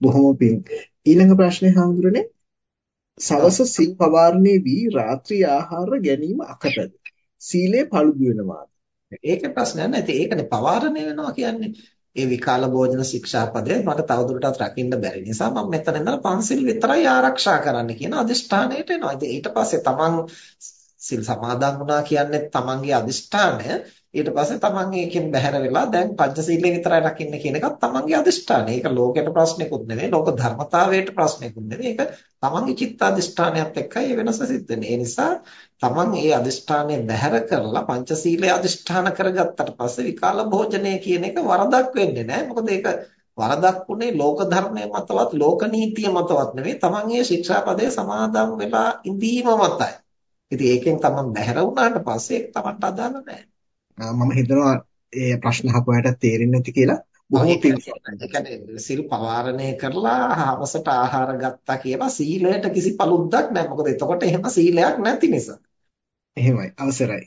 බොහොම පිං. ඊළඟ ප්‍රශ්නේ හඳුරන්නේ සවස සිල් පවාරණේ වී රාත්‍රී ආහාර ගැනීම අකටද? සීලය paludu වෙනවාද? ඒකේ ප්‍රශ්නයක් නැහැ. ඉතින් ඒකනේ පවාරණය වෙනවා කියන්නේ. ඒ විකාල භෝජන ශික්ෂාපදය මට තවදුරටත් රකින්න බැරි නිසා මම මෙතන ඉඳලා පන්සිල් විතරයි ආරක්ෂා කරන්න කියන අදිෂ්ඨානයට එනවා. ඉතින් ඊට පස්සේ තමන් සිල් සමාදන් වුණා කියන්නේ තමන්ගේ අදිෂ්ඨානය. ඊට පස්සේ තමන් ඒකෙන් බැහැර වෙලා දැන් පංචශීලයේ විතරයි රකින්න කියන එකත් තමන්ගේ අදිෂ්ඨානය. ඒක ලෝකයට ප්‍රශ්නයක්ුත් නෙවෙයි, ලෝක ධර්මතාවයට ප්‍රශ්නයක්ුත් නෙවෙයි. ඒක තමන්ගේ චිත්ත අදිෂ්ඨානයත් එක්කයි ඒ වෙනස සිද්ධ වෙන්නේ. ඒ නිසා තමන් ඒ අදිෂ්ඨානය බැහැර කරලා පංචශීලයේ අදිෂ්ඨාන කරගත්තට පස්සේ විකාල භෝජනය කියන එක වරදක් වෙන්නේ නැහැ. මොකද ඒක වරදක් උනේ ලෝක ධර්මයේ මතවත් ලෝක නීතිය මතවත් නෙවෙයි. තමන් මේ ශික්ෂාපදයේ සමාදන් වෙලා ඉඳීම මතයි. ඉතින් ඒකෙන් තමන් බැහැර වුණාට පස්සේ ඒක තමන්ට අදාළ නැහැ. මම හිතනවා ඒ ප්‍රශ්න අහපු අයට තේරෙන්නේ නැති කියලා බොහෝ පිළිගන්නවා. සිල් පවාරණය කරලා හවසට ආහාර ගත්තා කියලා සීලයට කිසි පළුද්දක් නැහැ. මොකද එතකොට එහෙම සීලයක් නැති නිසා. එහෙමයි. අවසරයි.